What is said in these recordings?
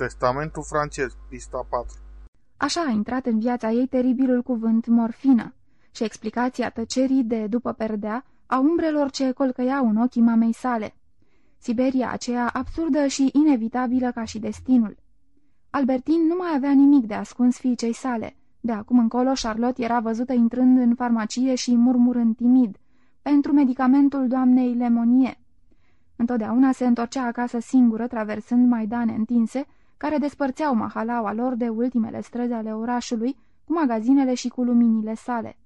Testamentul francez, pista 4 Așa a intrat în viața ei teribilul cuvânt morfină și explicația tăcerii de după perdea a umbrelor ce colcăiau în ochii mamei sale. Siberia aceea absurdă și inevitabilă ca și destinul. Albertin nu mai avea nimic de ascuns fiicei sale. De acum încolo, Charlotte era văzută intrând în farmacie și murmurând timid, pentru medicamentul doamnei Lemonie. Întotdeauna se întorcea acasă singură, traversând maidane întinse, care despărțeau mahalaua lor de ultimele străzi ale orașului, cu magazinele și cu luminile sale.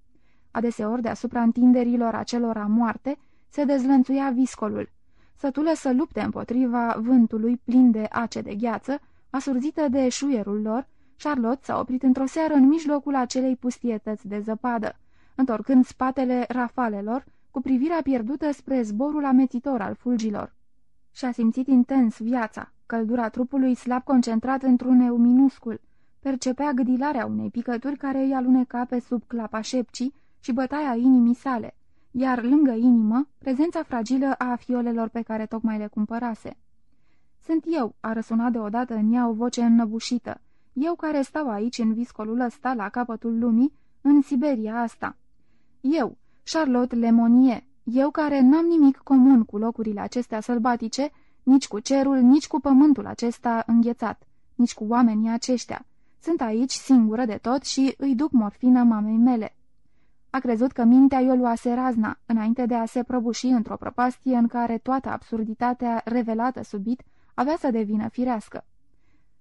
Adeseori, deasupra întinderilor acelora moarte, se dezlănțuia viscolul. Sătulă să lupte împotriva vântului plin de ace de gheață, asurzită de șuierul lor, Charlotte s-a oprit într-o seară în mijlocul acelei pustietăți de zăpadă, întorcând spatele rafalelor, cu privirea pierdută spre zborul amețitor al fulgilor. Și-a simțit intens viața, căldura trupului slab concentrat într-un eu minuscul, percepea gâdilarea unei picături care îi aluneca pe sub clapa șepcii și bătaia inimii sale, iar lângă inimă, prezența fragilă a fiolelor pe care tocmai le cumpărase. Sunt eu," a răsunat deodată în ea o voce înnăbușită, eu care stau aici în viscolul ăsta la capătul lumii, în Siberia asta. Eu, Charlotte Lemonie, eu care n-am nimic comun cu locurile acestea sălbatice, nici cu cerul, nici cu pământul acesta înghețat, nici cu oamenii aceștia. Sunt aici singură de tot și îi duc morfină mamei mele. A crezut că mintea i-o luase razna, înainte de a se prăbuși într-o prăpastie în care toată absurditatea revelată subit avea să devină firească.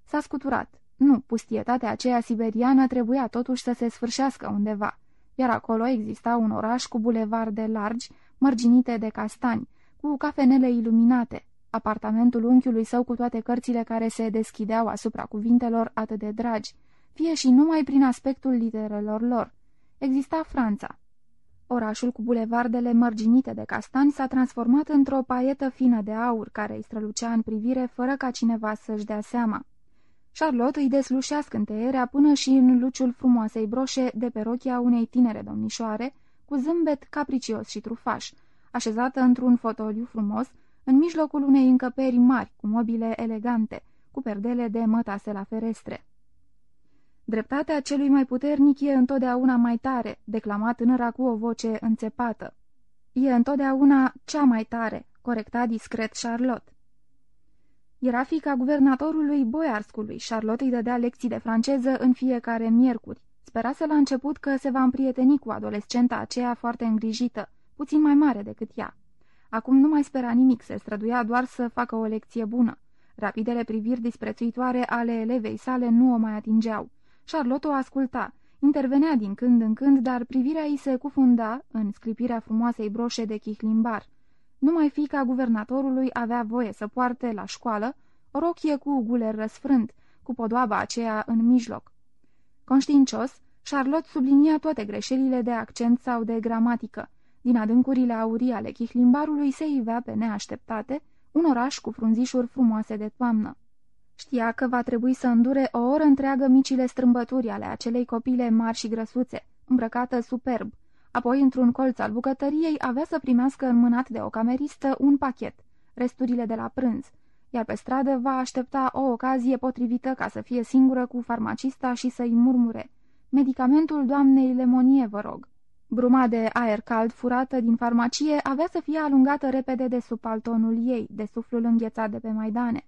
S-a scuturat. Nu, pustietatea aceea siberiană trebuia totuși să se sfârșească undeva, iar acolo exista un oraș cu bulevarde largi, mărginite de castani, cu cafenele iluminate, apartamentul unchiului său cu toate cărțile care se deschideau asupra cuvintelor atât de dragi, fie și numai prin aspectul literelor lor. Exista Franța. Orașul cu bulevardele mărginite de castani s-a transformat într-o paietă fină de aur care îi strălucea în privire fără ca cineva să-și dea seama. Charlotte îi deslușea scânteierea până și în luciul frumoasei broșe de pe rochia unei tinere domnișoare, cu zâmbet capricios și trufaș, așezată într-un fotoliu frumos, în mijlocul unei încăperi mari, cu mobile elegante, cu perdele de mătase la ferestre. Dreptatea celui mai puternic e întotdeauna mai tare, declamat tânăra cu o voce înțepată. E întotdeauna cea mai tare, corecta discret Charlotte. Era fica guvernatorului Boiarscului. Charlotte îi dădea lecții de franceză în fiecare miercuri. Sperase la început că se va împrieteni cu adolescenta aceea foarte îngrijită, puțin mai mare decât ea. Acum nu mai spera nimic, se străduia doar să facă o lecție bună. Rapidele priviri disprețuitoare ale elevei sale nu o mai atingeau. Charlotte o asculta, intervenea din când în când, dar privirea ei se cufunda în sclipirea frumoasei broșe de chihlimbar. Numai fica guvernatorului avea voie să poarte la școală o rochie cu guler răsfrânt, cu podoaba aceea în mijloc. Conștiincios, Charlotte sublinia toate greșelile de accent sau de gramatică. Din adâncurile aurii ale chihlimbarului se ivea pe neașteptate un oraș cu frunzișuri frumoase de toamnă. Știa că va trebui să îndure o oră întreagă micile strâmbături ale acelei copile mari și grăsuțe, îmbrăcată superb, Apoi, într-un colț al bucătăriei, avea să primească înmânat de o cameristă un pachet, resturile de la prânz, iar pe stradă va aștepta o ocazie potrivită ca să fie singură cu farmacista și să-i murmure. Medicamentul doamnei Lemonie, vă rog. Bruma de aer cald furată din farmacie avea să fie alungată repede de sub paltonul ei, de suflul înghețat de pe maidane.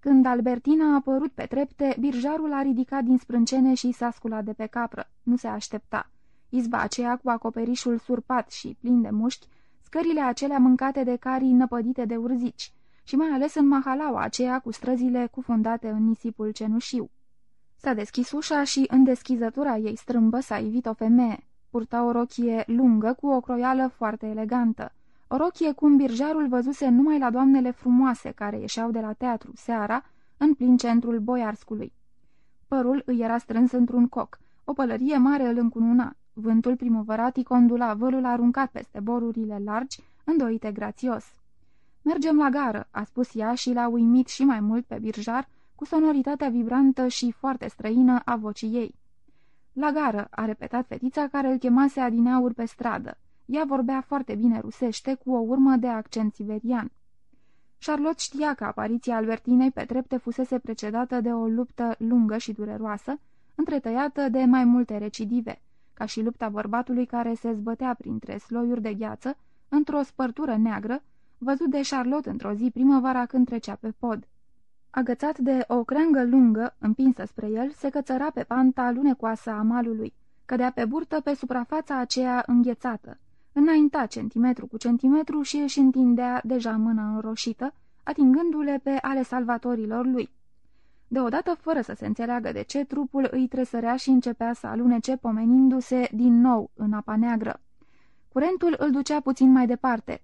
Când Albertina a apărut pe trepte, birjarul a ridicat din sprâncene și s-a sculat de pe capră. Nu se aștepta. Izba aceea cu acoperișul surpat și plin de mușchi, scările acelea mâncate de carii năpădite de urzici și mai ales în mahalaua aceea cu străzile cufundate în nisipul cenușiu. S-a deschis ușa și în deschizătura ei strâmbă s-a ivit o femeie. Purta o rochie lungă cu o croială foarte elegantă. O rochie cum birjarul văzuse numai la doamnele frumoase care ieșeau de la teatru seara în plin centrul boiarscului. Părul îi era strâns într-un coc, o pălărie mare îl încununa, Vântul primăvărat îi condula vălul aruncat peste borurile largi, îndoite grațios. Mergem la gară," a spus ea și l-a uimit și mai mult pe birjar cu sonoritatea vibrantă și foarte străină a vocii ei. La gară," a repetat fetița care îl chemase adineauri pe stradă. Ea vorbea foarte bine rusește, cu o urmă de accent siberian. Charlotte știa că apariția Albertinei pe trepte fusese precedată de o luptă lungă și dureroasă, întretăiată de mai multe recidive, ca și lupta bărbatului care se zbătea printre sloiuri de gheață, într-o spărtură neagră, văzut de Charlotte într-o zi primăvara când trecea pe pod. Agățat de o creangă lungă, împinsă spre el, se cățăra pe panta lunecoasă a malului, cădea pe burtă pe suprafața aceea înghețată, înainta centimetru cu centimetru și își întindea deja mâna înroșită, atingându-le pe ale salvatorilor lui. Deodată, fără să se înțeleagă de ce, trupul îi tresărea și începea să alunece, pomenindu-se din nou în apa neagră. Curentul îl ducea puțin mai departe.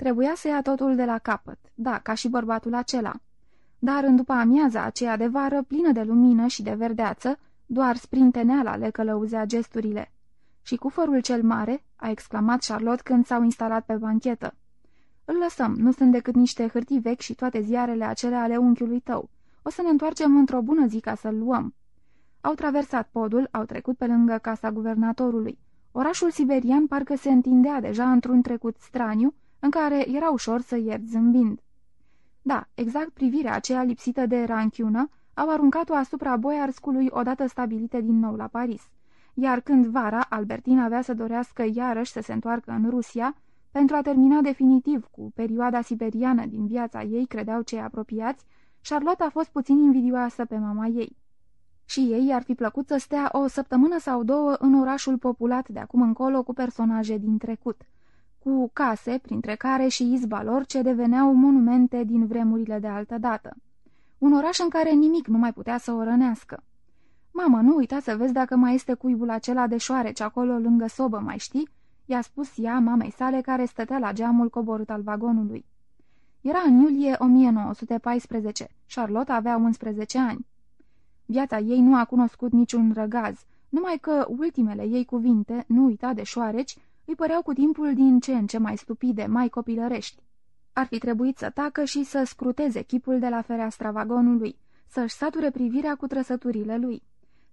Trebuia să ia totul de la capăt, da, ca și bărbatul acela. Dar în după amiaza aceea de vară, plină de lumină și de verdeață, doar sprinteneala le călăuzea gesturile. Și cufărul cel mare?" a exclamat Charlotte când s-au instalat pe banchetă. Îl lăsăm, nu sunt decât niște hârtii vechi și toate ziarele acelea ale unchiului tău. O să ne întoarcem într-o bună zi ca să-l luăm." Au traversat podul, au trecut pe lângă casa guvernatorului. Orașul siberian parcă se întindea deja într-un trecut straniu, în care era ușor să ierți zâmbind. Da, exact privirea aceea lipsită de ranchiună au aruncat-o asupra boiarscului odată stabilite din nou la Paris. Iar când vara, Albertina avea să dorească iarăși să se întoarcă în Rusia, pentru a termina definitiv cu perioada siberiană din viața ei, credeau cei apropiați, Charlotte a fost puțin invidioasă pe mama ei. Și ei ar fi plăcut să stea o săptămână sau două în orașul populat de acum încolo cu personaje din trecut, cu case, printre care și izba lor, ce deveneau monumente din vremurile de altă dată. Un oraș în care nimic nu mai putea să o rănească. Mamă, nu uita să vezi dacă mai este cuibul acela de șoareci acolo lângă sobă, mai știi?" i-a spus ea mamei sale care stătea la geamul coborât al vagonului. Era în iulie 1914. Charlotte avea 11 ani. Viața ei nu a cunoscut niciun răgaz, numai că ultimele ei cuvinte, nu uita de șoareci, îi păreau cu timpul din ce în ce mai stupide, mai copilărești. Ar fi trebuit să tacă și să scruteze chipul de la fereastra vagonului, să-și sature privirea cu trăsăturile lui.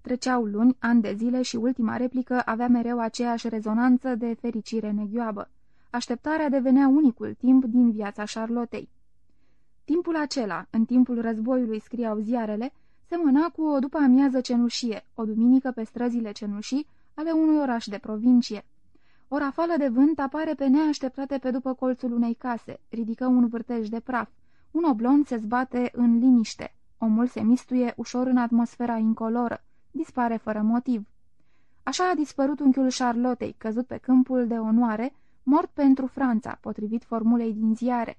Treceau luni, ani de zile și ultima replică avea mereu aceeași rezonanță de fericire neghioabă. Așteptarea devenea unicul timp din viața Charlottei. Timpul acela, în timpul războiului scriau ziarele, semăna cu o după amiază cenușie, o duminică pe străzile cenușii ale unui oraș de provincie. O rafală de vânt apare pe neașteptate pe după colțul unei case, ridică un vârtej de praf. Un oblon se zbate în liniște. Omul se mistuie ușor în atmosfera incoloră. Dispare fără motiv. Așa a dispărut unchiul Charlottei, căzut pe câmpul de onoare, mort pentru Franța, potrivit formulei din ziare.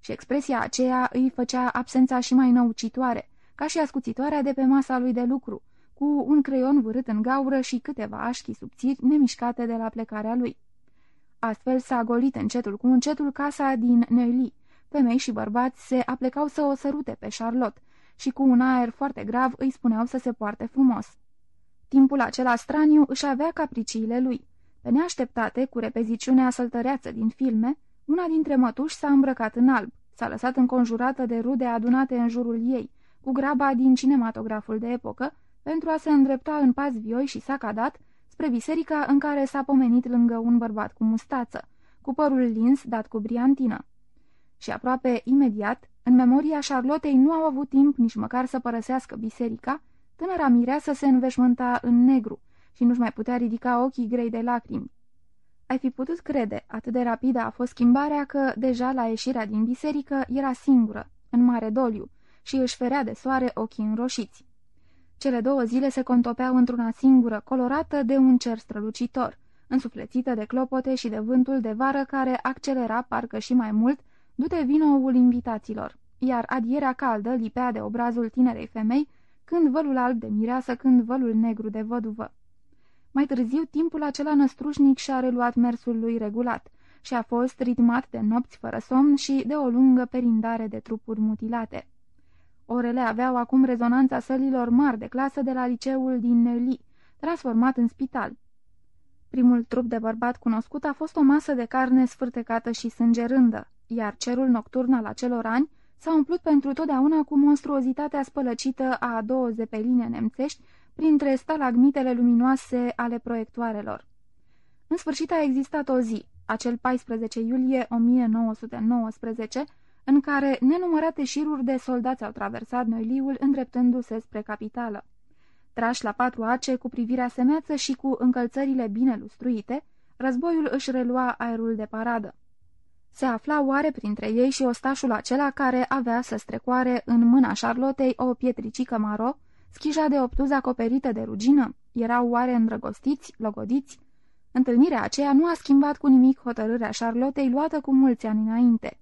Și expresia aceea îi făcea absența și mai năucitoare, ca și ascuțitoarea de pe masa lui de lucru, cu un creion vârât în gaură și câteva așchi subțiri nemișcate de la plecarea lui. Astfel s-a golit încetul cu încetul casa din Neuilly. Femei și bărbați se aplecau să o sărute pe Charlotte și cu un aer foarte grav îi spuneau să se poarte frumos. Timpul acela straniu își avea capriciile lui. Pe neașteptate, cu repeziciunea săltăreață din filme, una dintre mătuși s-a îmbrăcat în alb, s-a lăsat înconjurată de rude adunate în jurul ei, cu graba din cinematograful de epocă, pentru a se îndrepta în pas vioi și s-a cadat spre biserica în care s-a pomenit lângă un bărbat cu mustață, cu părul lins dat cu briantină. Și aproape imediat, în memoria Charlottei nu au avut timp nici măcar să părăsească biserica, tânăra mireasă se înveșmânta în negru și nu-și mai putea ridica ochii grei de lacrimi. Ai fi putut crede, atât de rapidă a fost schimbarea că, deja la ieșirea din biserică, era singură, în mare doliu, și își ferea de soare ochii înroșiți. Cele două zile se contopeau într-una singură, colorată de un cer strălucitor, însuflețită de clopote și de vântul de vară care accelera parcă și mai mult du-te vinoul invitaților, iar adierea caldă lipea de obrazul tinerei femei, când vălul alb de mireasă, când vălul negru de văduvă. Mai târziu, timpul acela năstrușnic și-a reluat mersul lui regulat și a fost ritmat de nopți fără somn și de o lungă perindare de trupuri mutilate. Orele aveau acum rezonanța sălilor mari de clasă de la liceul din Neuilly, transformat în spital. Primul trup de bărbat cunoscut a fost o masă de carne sfârtecată și sângerândă, iar cerul nocturn al acelor ani s-a umplut pentru totdeauna cu monstruozitatea spălăcită a două zepeline nemțești printre stalagmitele luminoase ale proiectoarelor. În sfârșit a existat o zi, acel 14 iulie 1919, în care nenumărate șiruri de soldați au traversat Noiliul îndreptându-se spre capitală. Trași la patru ace cu privirea semeață și cu încălțările bine lustruite, războiul își relua aerul de paradă. Se afla oare printre ei și ostașul acela care avea să strecoare în mâna Charlottei o pietricică maro, schija de obtuz acoperită de rugină? Erau oare îndrăgostiți, logodiți? Întâlnirea aceea nu a schimbat cu nimic hotărârea Charlottei luată cu mulți ani înainte.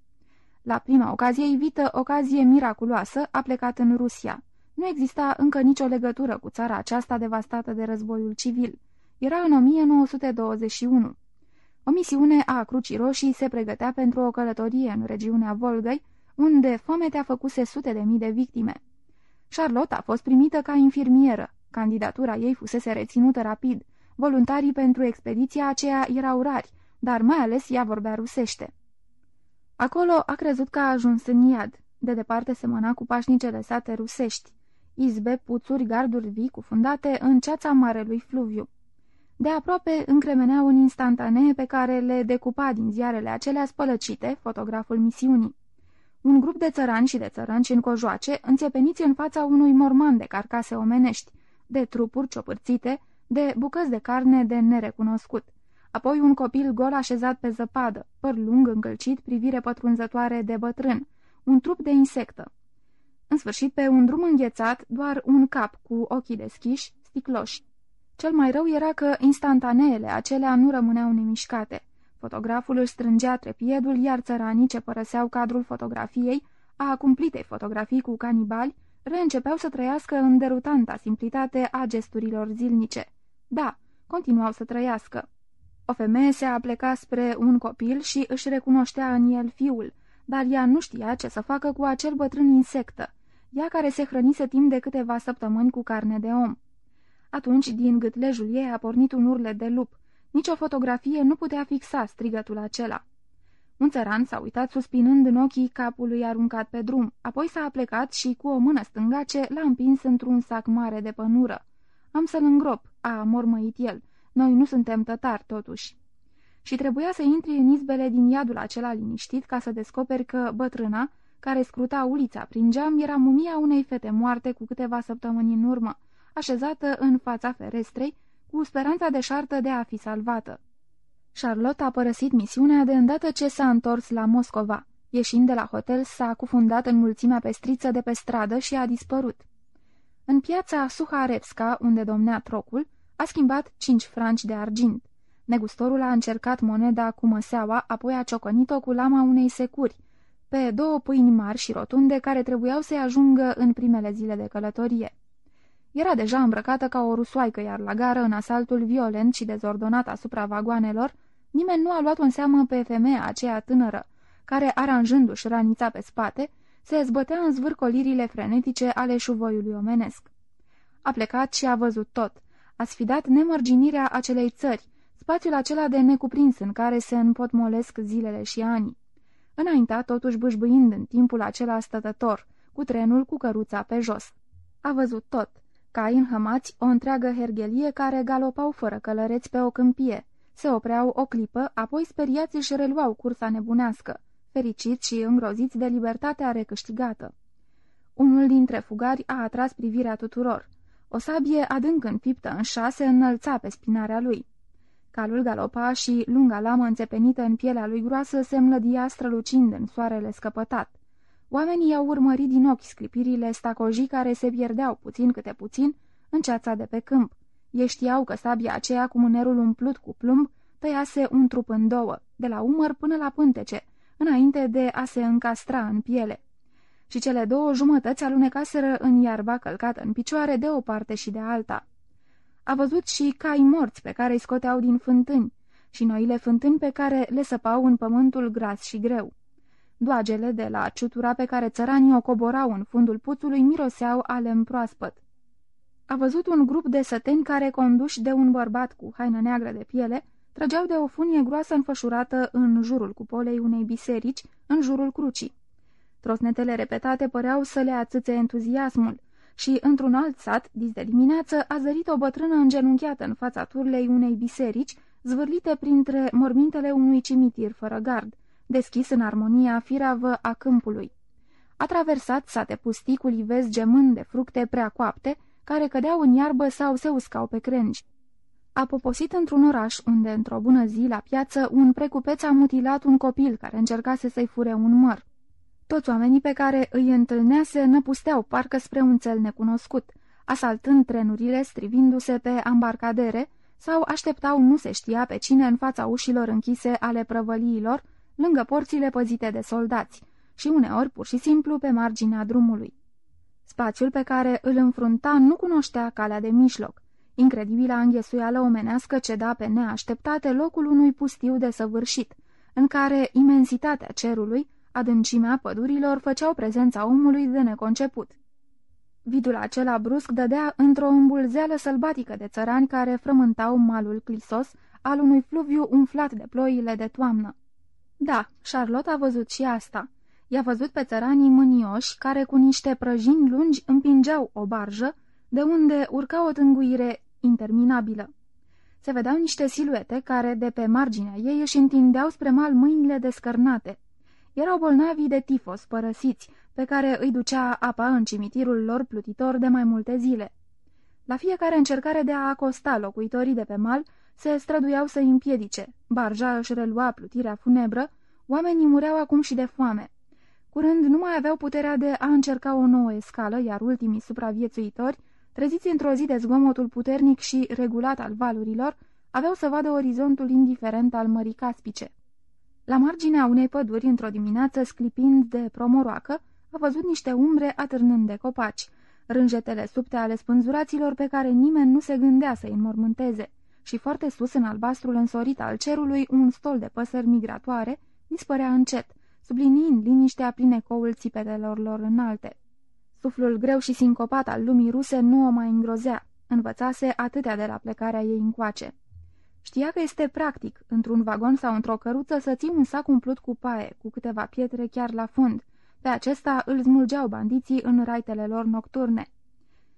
La prima ocazie ivită, ocazie miraculoasă, a plecat în Rusia. Nu exista încă nicio legătură cu țara aceasta devastată de războiul civil. Era în 1921. O misiune a Crucii Roșii se pregătea pentru o călătorie în regiunea Volgăi, unde fometea făcuse sute de mii de victime. Charlotte a fost primită ca infirmieră. Candidatura ei fusese reținută rapid. Voluntarii pentru expediția aceea erau rari, dar mai ales ea vorbea rusește. Acolo a crezut că a ajuns în iad. De departe semăna cu pașnicele sate rusești. Izbe, puțuri, garduri vii cufundate în ceața marelui fluviu. De aproape încremeneau un instantanee pe care le decupa din ziarele acelea spălăcite fotograful misiunii. Un grup de țărani și de țărănci în cojoace, înțepeniți în fața unui morman de carcase omenești, de trupuri ciopârțite, de bucăți de carne de nerecunoscut. Apoi un copil gol așezat pe zăpadă, păr lung încălcit, privire pătrunzătoare de bătrân, un trup de insectă. În sfârșit, pe un drum înghețat, doar un cap cu ochii deschiși, sticloși. Cel mai rău era că instantaneele acelea nu rămâneau nemișcate. Fotograful își strângea trepiedul, iar țăranii ce părăseau cadrul fotografiei, a cumplitei fotografii cu canibali, reîncepeau să trăiască în derutanta simplitate a gesturilor zilnice. Da, continuau să trăiască. O femeie se apleca spre un copil și își recunoștea în el fiul, dar ea nu știa ce să facă cu acel bătrân insectă, ea care se hrănise timp de câteva săptămâni cu carne de om. Atunci, din gâtlejul ei a pornit un urlet de lup. Nici o fotografie nu putea fixa strigătul acela. Un țăran s-a uitat suspinând în ochii capului aruncat pe drum, apoi s-a aplecat și cu o mână stângace l-a împins într-un sac mare de pănură. Am să-l îngrop, a mormăit el. Noi nu suntem tătari, totuși. Și trebuia să intri în izbele din iadul acela liniștit ca să descoperi că bătrâna, care scruta ulița prin geam, era mumia unei fete moarte cu câteva săptămâni în urmă, așezată în fața ferestrei, cu speranța deșartă de a fi salvată. Charlotte a părăsit misiunea de îndată ce s-a întors la Moscova. Ieșind de la hotel, s-a cufundat în mulțimea pestriță de pe stradă și a dispărut. În piața Suharevska, unde domnea trocul, a schimbat cinci franci de argint. Negustorul a încercat moneda cu măseaua, apoi a ciocănit-o cu lama unei securi, pe două pâini mari și rotunde care trebuiau să-i ajungă în primele zile de călătorie. Era deja îmbrăcată ca o rusoaică, iar la gară, în asaltul violent și dezordonat asupra vagoanelor, nimeni nu a luat în seamă pe femeia aceea tânără, care, aranjându-și ranița pe spate, se zbătea în zvârcolirile frenetice ale șuvoiului omenesc. A plecat și a văzut tot. A sfidat nemărginirea acelei țări, spațiul acela de necuprins în care se împotmolesc zilele și anii. Înaintea, totuși bâșbâind în timpul acela stătător, cu trenul cu căruța pe jos. A văzut tot cai înhămați, o întreagă hergelie care galopau fără călăreți pe o câmpie. Se opreau o clipă, apoi speriați își reluau cursa nebunească, fericiți și îngroziți de libertatea recâștigată. Unul dintre fugari a atras privirea tuturor. O sabie adânc înfiptă în șase înălța pe spinarea lui. Calul galopa și lunga lamă înțepenită în pielea lui groasă se mlădia strălucind în soarele scăpătat. Oamenii au urmărit din ochi sclipirile stacojii care se pierdeau puțin câte puțin în ceața de pe câmp. Ei știau că sabia aceea cu mânerul umplut cu plumb tăiase un trup în două, de la umăr până la pântece, înainte de a se încastra în piele. Și cele două jumătăți alunecaseră în iarba călcată în picioare de o parte și de alta. A văzut și cai morți pe care îi scoteau din fântâni și noile fântâni pe care le săpau în pământul gras și greu. Doagele de la ciutura pe care țăranii o coborau în fundul puțului miroseau alem proaspăt. A văzut un grup de săteni care, conduși de un bărbat cu haină neagră de piele, trăgeau de o funie groasă înfășurată în jurul cupolei unei biserici, în jurul crucii. Trosnetele repetate păreau să le ațâțe entuziasmul și, într-un alt sat, dis de dimineață, a zărit o bătrână îngenunchiată în fața turlei unei biserici, zvârlite printre mormintele unui cimitir fără gard deschis în armonia firavă a câmpului. A traversat sate pustii cu livezi gemând de fructe prea coapte, care cădeau în iarbă sau se uscau pe crengi. A poposit într-un oraș unde, într-o bună zi, la piață, un precupeț a mutilat un copil care încercase să-i fure un măr. Toți oamenii pe care îi întâlnea se năpusteau parcă spre un cel necunoscut, asaltând trenurile, strivindu-se pe ambarcadere, sau așteptau nu se știa pe cine în fața ușilor închise ale prăvăliilor, lângă porțile păzite de soldați, și uneori pur și simplu pe marginea drumului. Spațiul pe care îl înfrunta nu cunoștea calea de mijloc. Incredibila înghesuială omenească ceda pe neașteptate locul unui pustiu desăvârșit, în care imensitatea cerului, adâncimea pădurilor făceau prezența omului de neconceput. Vidul acela brusc dădea într-o îmbulzeală sălbatică de țărani care frământau malul clisos al unui fluviu umflat de ploile de toamnă. Da, Charlotte a văzut și asta. I-a văzut pe țăranii mânioși care cu niște prăjini lungi împingeau o barjă, de unde urca o tânguire interminabilă. Se vedeau niște siluete care, de pe marginea ei, își întindeau spre mal mâinile descărnate. Erau bolnavii de tifos, părăsiți, pe care îi ducea apa în cimitirul lor plutitor de mai multe zile. La fiecare încercare de a acosta locuitorii de pe mal, se străduiau să îi împiedice. Barja își relua plutirea funebră, oamenii mureau acum și de foame. Curând nu mai aveau puterea de a încerca o nouă escală, iar ultimii supraviețuitori, treziți într-o zi de zgomotul puternic și regulat al valurilor, aveau să vadă orizontul indiferent al Mării Caspice. La marginea unei păduri, într-o dimineață, sclipind de promoroacă, a văzut niște umbre atârnând de copaci, rânjetele subte ale spânzuraților pe care nimeni nu se gândea să-i înmormânteze, și foarte sus, în albastrul însorit al cerului, un stol de păsări migratoare dispărea încet, subliniind liniștea prin ecoul țipetelor lor înalte. Suflul greu și sincopat al lumii ruse nu o mai îngrozea, învățase atâtea de la plecarea ei încoace. Știa că este practic, într-un vagon sau într-o căruță, să ții un sac umplut cu paie, cu câteva pietre chiar la fund. Pe acesta îl smulgeau bandiții în raitele lor nocturne.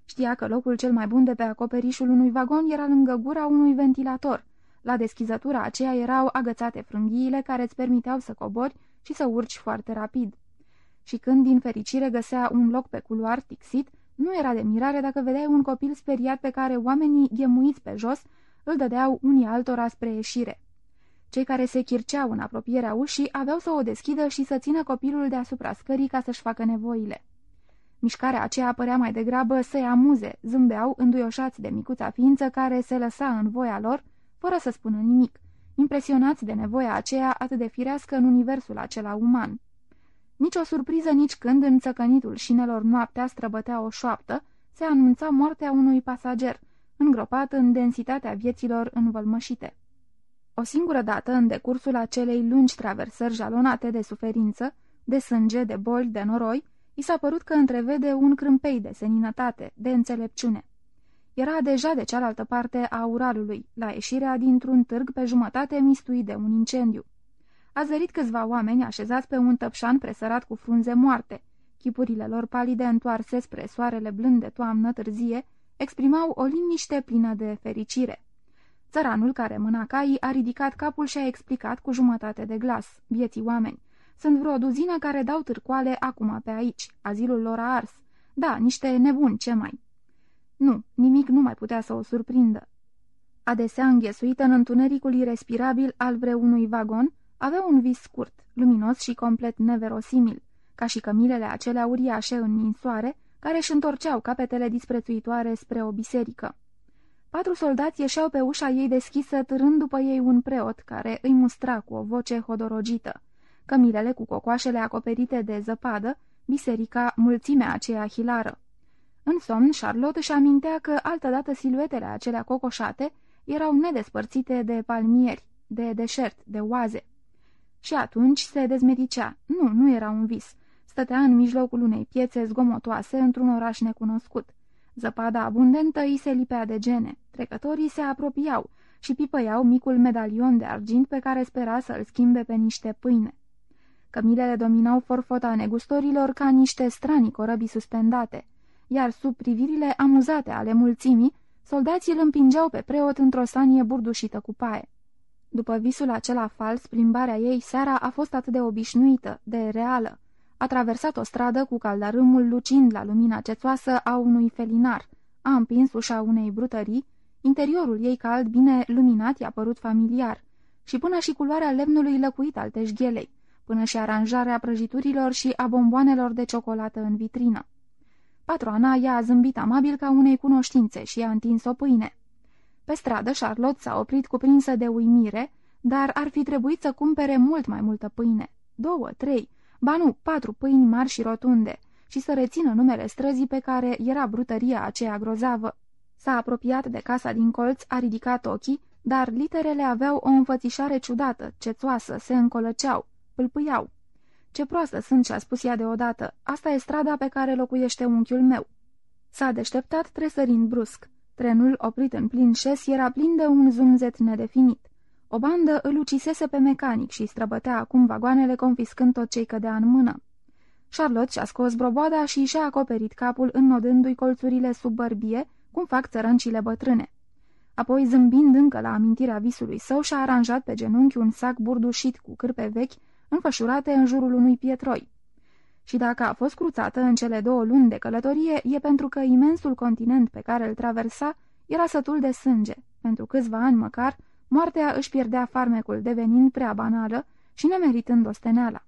Știa că locul cel mai bun de pe acoperișul unui vagon era lângă gura unui ventilator. La deschizătura aceea erau agățate frânghiile care îți permiteau să cobori și să urci foarte rapid. Și când din fericire găsea un loc pe culoar tixit, nu era de mirare dacă vedeai un copil speriat pe care oamenii ghemuiți pe jos îl dădeau unii altora spre ieșire. Cei care se chirceau în apropierea ușii aveau să o deschidă și să țină copilul deasupra scării ca să-și facă nevoile. Mișcarea aceea părea mai degrabă să-i amuze, zâmbeau înduioșați de micuța ființă care se lăsa în voia lor, fără să spună nimic, impresionați de nevoia aceea atât de firească în universul acela uman. Nici o surpriză nici când în țăcănitul șinelor noaptea străbătea o șoaptă, se anunța moartea unui pasager, îngropat în densitatea vieților învălmășite. O singură dată, în decursul acelei lungi traversări jalonate de suferință, de sânge, de boli, de noroi, i s-a părut că întrevede un crâmpei de seninătate, de înțelepciune. Era deja de cealaltă parte a Uralului, la ieșirea dintr-un târg pe jumătate mistuit de un incendiu. A zărit câțiva oameni așezați pe un tăpșan presărat cu frunze moarte. Chipurile lor palide întoarse spre soarele blând de toamnă târzie, exprimau o liniște plină de fericire. Țăranul care mâna caii a ridicat capul și a explicat cu jumătate de glas, vieții oameni. Sunt vreo duzină care dau târcoale acum pe aici. Azilul lor a ars. Da, niște nebuni, ce mai? Nu, nimic nu mai putea să o surprindă. Adesea înghesuită în întunericul irrespirabil al vreunui vagon, avea un vis scurt, luminos și complet neverosimil, ca și cămilele acelea uriașe în ninsoare, care își întorceau capetele disprețuitoare spre o biserică. Patru soldați ieșeau pe ușa ei deschisă, târând după ei un preot, care îi mustra cu o voce hodorogită. Cămilele cu cocoașele acoperite de zăpadă, biserica, mulțimea aceea hilară. În somn, Charlotte își amintea că altădată siluetele acelea cocoșate erau nedespărțite de palmieri, de deșert, de oaze. Și atunci se dezmedicea. Nu, nu era un vis. Stătea în mijlocul unei piețe zgomotoase într-un oraș necunoscut. Zăpada abundentă îi se lipea de gene. Trecătorii se apropiau și pipăiau micul medalion de argint pe care spera să-l schimbe pe niște pâine. Cămilele dominau forfota negustorilor ca niște stranii corăbii suspendate, iar sub privirile amuzate ale mulțimii, soldații îl împingeau pe preot într-o sanie burdușită cu paie. După visul acela fals, plimbarea ei seara a fost atât de obișnuită, de reală. A traversat o stradă cu caldarâmul lucind la lumina cețoasă a unui felinar, a împins ușa unei brutării, interiorul ei cald, bine luminat, i-a părut familiar, și până și culoarea lemnului lăcuit al teșghelei, până și aranjarea prăjiturilor și a bomboanelor de ciocolată în vitrină. Patroana i-a zâmbit amabil ca unei cunoștințe și i-a întins o pâine. Pe stradă, Charlotte s-a oprit cuprinsă de uimire, dar ar fi trebuit să cumpere mult mai multă pâine. Două, trei, ba nu, patru pâini mari și rotunde, și să rețină numele străzii pe care era brutăria aceea grozavă. S-a apropiat de casa din colț, a ridicat ochii, dar literele aveau o înfățișare ciudată, cețoasă, se încolăceau, pâlpâiau. Ce proastă sunt, și-a spus ea deodată, asta e strada pe care locuiește unchiul meu. S-a deșteptat tresărind brusc. Trenul, oprit în plin șes, era plin de un zumzet nedefinit. O bandă îl ucisese pe mecanic și străbătea acum vagoanele confiscând tot ce-i cădea în mână. Charlotte și-a scos broboada și și-a acoperit capul înnodându-i colțurile sub bărbie, cum fac țărâncile bătrâne. Apoi, zâmbind încă la amintirea visului său, și-a aranjat pe genunchi un sac burdușit cu cârpe vechi, înfășurate în jurul unui pietroi. Și dacă a fost cruțată în cele două luni de călătorie, e pentru că imensul continent pe care îl traversa era sătul de sânge. Pentru câțiva ani măcar, moartea își pierdea farmecul devenind prea banală și nemeritând osteneala.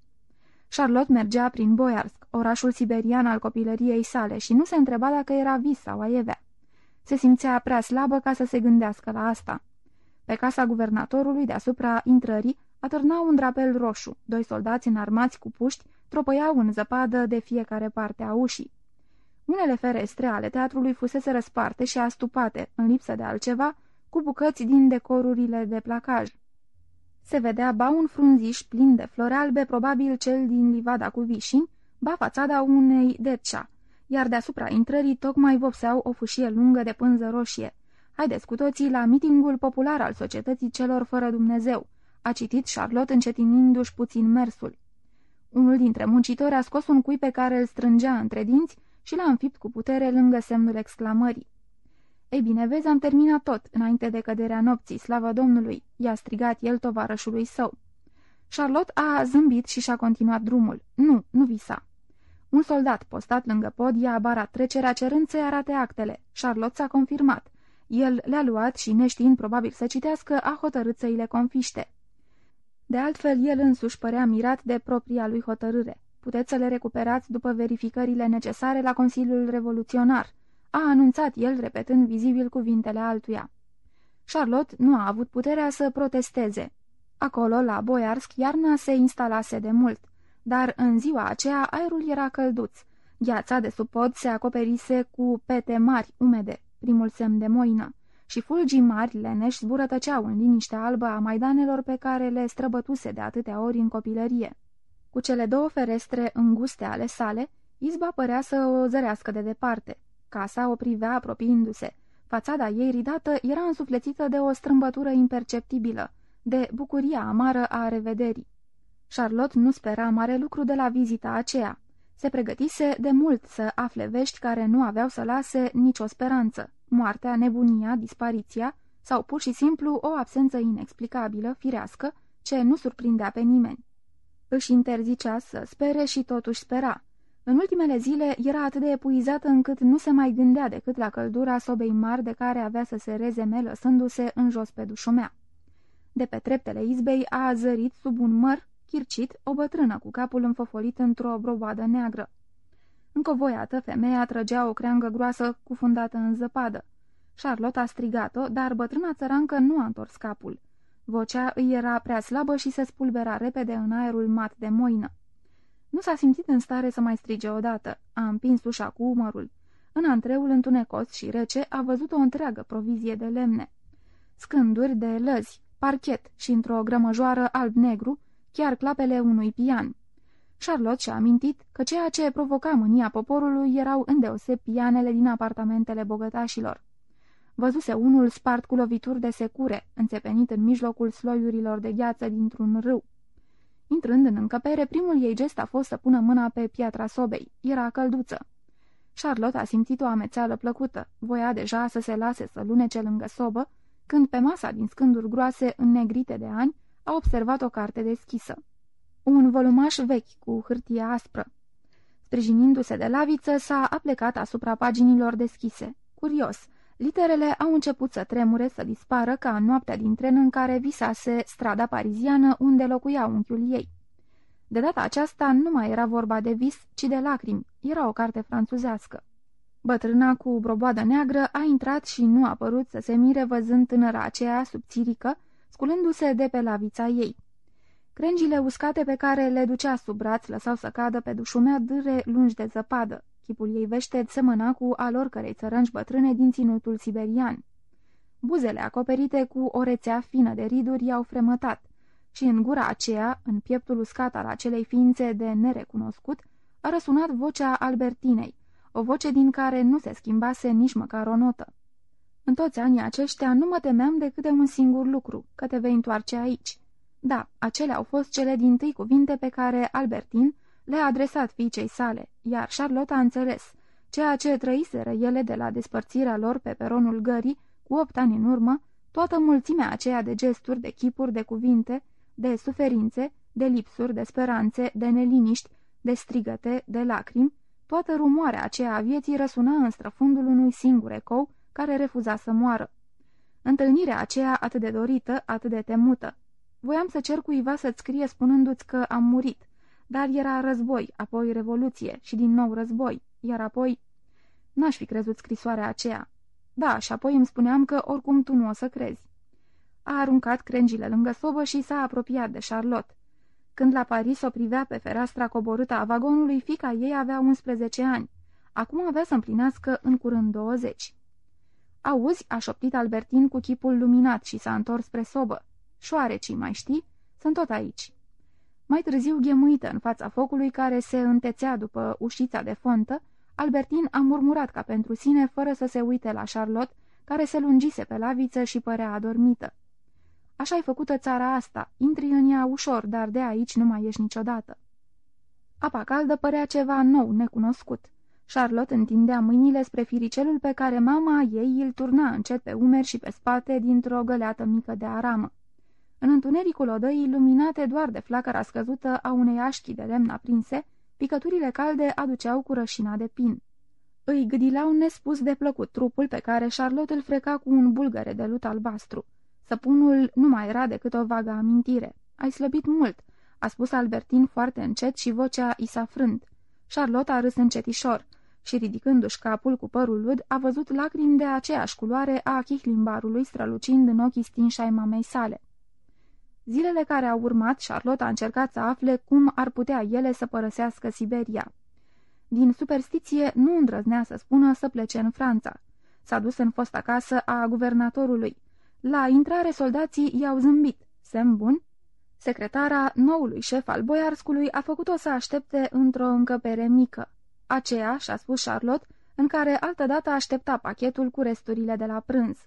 Charlotte mergea prin Boiarsk, orașul siberian al copilăriei sale, și nu se întreba dacă era vis sau aievea. Se simțea prea slabă ca să se gândească la asta. Pe casa guvernatorului, deasupra intrării, atârna un drapel roșu, doi soldați înarmați cu puști tropăiau în zăpadă de fiecare parte a ușii. Unele ferestre ale teatrului fusese răsparte și astupate, în lipsă de altceva, cu bucăți din decorurile de placaj. Se vedea ba un frunziș plin de flori albe, probabil cel din livada cu vișini, ba fațada unei decea, iar deasupra intrării tocmai vopseau o fâșie lungă de pânză roșie. Haideți cu toții la mitingul popular al societății celor fără Dumnezeu, a citit Charlotte încetinindu-și puțin mersul. Unul dintre muncitori a scos un cui pe care îl strângea între dinți și l-a înfipt cu putere lângă semnul exclamării. Ei bine, vezi, am terminat tot, înainte de căderea nopții, slavă Domnului, i-a strigat el tovarășului său. Charlotte a zâmbit și și-a continuat drumul. Nu, nu visa. Un soldat postat lângă pod i-a abarat trecerea cerând să-i arate actele. Charlotte s-a confirmat. El le-a luat și, neștiind probabil să citească, a hotărât să îi le confiște. De altfel, el însuși părea mirat de propria lui hotărâre. Puteți să le recuperați după verificările necesare la Consiliul Revoluționar, a anunțat el repetând vizibil cuvintele altuia. Charlotte nu a avut puterea să protesteze. Acolo, la Boiarsk, iarna se instalase de mult, dar în ziua aceea aerul era călduț. Gheața de sub pod se acoperise cu pete mari, umede, primul semn de moină și fulgii mari leneși zburătăceau în liniștea albă a maidanelor pe care le străbătuse de atâtea ori în copilărie. Cu cele două ferestre înguste ale sale, izba părea să o zărească de departe. Casa o privea apropiindu-se. Fațada ei ridată era însuflețită de o strâmbătură imperceptibilă, de bucuria amară a revederii. Charlotte nu spera mare lucru de la vizita aceea. Se pregătise de mult să afle vești care nu aveau să lase nicio speranță moartea, nebunia, dispariția sau pur și simplu o absență inexplicabilă, firească, ce nu surprindea pe nimeni. Își interzicea să spere și totuși spera. În ultimele zile era atât de epuizată încât nu se mai gândea decât la căldura sobei mari de care avea să se rezeme lăsându-se în jos pe dușumea. De pe treptele izbei a zărit sub un măr chircit o bătrână cu capul înfofolit într-o broboadă neagră. Încovoiată, femeia trăgea o creangă groasă cufundată în zăpadă. Charlotte a strigat-o, dar bătrâna țărancă nu a întors capul. Vocea îi era prea slabă și se spulbera repede în aerul mat de moină. Nu s-a simțit în stare să mai strige odată. A împins ușa cu umărul. În antreul întunecos și rece a văzut o întreagă provizie de lemne. Scânduri de lăzi, parchet și într-o grămăjoară alb-negru, chiar clapele unui pian. Charlotte și-a amintit că ceea ce provoca mânia poporului erau îndeoseb pianele din apartamentele bogătașilor. Văzuse unul spart cu lovituri de secure, înțepenit în mijlocul sloiurilor de gheață dintr-un râu. Intrând în încăpere, primul ei gest a fost să pună mâna pe piatra sobei. Era călduță. Charlotte a simțit o amețeală plăcută. Voia deja să se lase să lunece lângă sobă, când pe masa din scânduri groase înnegrite de ani a observat o carte deschisă. Un volumaș vechi cu hârtie aspră. Sprijinindu-se de laviță, s-a aplecat asupra paginilor deschise. Curios, literele au început să tremure, să dispară ca în noaptea din tren în care visase strada pariziană unde locuia unchiul ei. De data aceasta nu mai era vorba de vis, ci de lacrimi. Era o carte franțuzească. Bătrâna cu broboadă neagră a intrat și nu a părut să se mire văzând tânăra aceea subțirică, sculându-se de pe lavița ei. Crengile uscate pe care le ducea sub braț lăsau să cadă pe dușumea dâre lungi de zăpadă. Chipul ei veșted semăna cu al oricărei țărănci bătrâne din ținutul siberian. Buzele acoperite cu o rețea fină de riduri i-au fremătat și în gura aceea, în pieptul uscat al acelei ființe de nerecunoscut, a răsunat vocea Albertinei, o voce din care nu se schimbase nici măcar o notă. În toți anii aceștia nu mă temeam decât de un singur lucru, că te vei întoarce aici. Da, acelea au fost cele din tâi cuvinte pe care Albertin le-a adresat fiicei sale, iar Charlotte a înțeles, ceea ce trăiseră ele de la despărțirea lor pe peronul gării, cu opt ani în urmă, toată mulțimea aceea de gesturi, de chipuri, de cuvinte, de suferințe, de lipsuri, de speranțe, de neliniști, de strigăte, de lacrimi, toată rumoarea aceea a vieții răsuna în străfundul unui singur ecou care refuza să moară. Întâlnirea aceea atât de dorită, atât de temută. Voiam să cer cuiva să-ți scrie spunându-ți că am murit, dar era război, apoi revoluție și din nou război, iar apoi... N-aș fi crezut scrisoarea aceea. Da, și apoi îmi spuneam că oricum tu nu o să crezi. A aruncat crengile lângă sobă și s-a apropiat de Charlotte. Când la Paris o privea pe fereastra coborâtă a vagonului, fica ei avea 11 ani. Acum avea să împlinească în curând 20. Auzi, a șoptit Albertin cu chipul luminat și s-a întors spre sobă. Șoarecii, mai știi? Sunt tot aici. Mai târziu, ghemuită în fața focului care se întețea după ușița de fontă, Albertin a murmurat ca pentru sine, fără să se uite la Charlotte, care se lungise pe laviță și părea adormită. Așa-i făcută țara asta, intri în ea ușor, dar de aici nu mai ieși niciodată. Apa caldă părea ceva nou, necunoscut. Charlotte întindea mâinile spre firicelul pe care mama ei îl turna încet pe umeri și pe spate dintr-o găleată mică de aramă. În întunericul odăii, luminate doar de flacăra scăzută a unei așchi de lemn aprinse, picăturile calde aduceau cu rășina de pin. Îi gâdilau nespus de plăcut trupul pe care Charlotte îl freca cu un bulgăre de lut albastru. Săpunul nu mai era decât o vagă amintire. Ai slăbit mult," a spus Albertin foarte încet și vocea i s-a frânt. Charlotte a râs încetișor și, ridicându-și capul cu părul lud, a văzut lacrimi de aceeași culoare a chihlimbarului strălucind în ochii stinși ai mamei sale. Zilele care au urmat, Charlotte a încercat să afle cum ar putea ele să părăsească Siberia. Din superstiție nu îndrăznea să spună să plece în Franța. S-a dus în fosta casă a guvernatorului. La intrare soldații i-au zâmbit. Semn bun? Secretara noului șef al boiarscului a făcut-o să aștepte într-o încăpere mică. Aceea, și-a spus Charlotte, în care altădată aștepta pachetul cu resturile de la prânz.